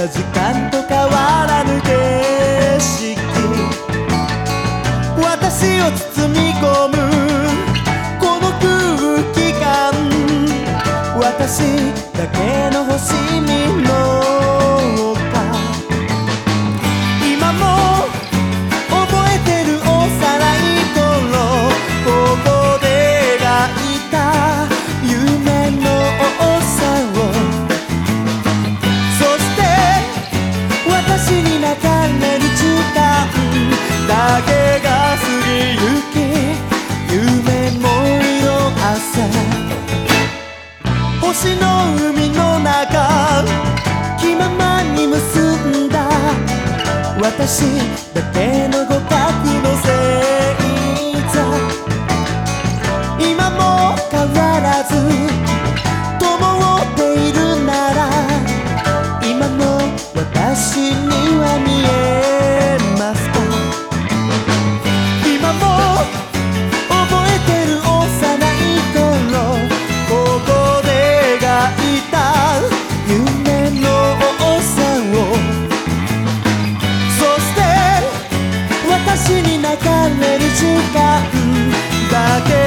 た時間と変わらぬ景色。私を包み込むこの空気感。私だけの星にな私だけの互角の星座今も変わらず灯っているなら今も私には見えます。れる時間だけ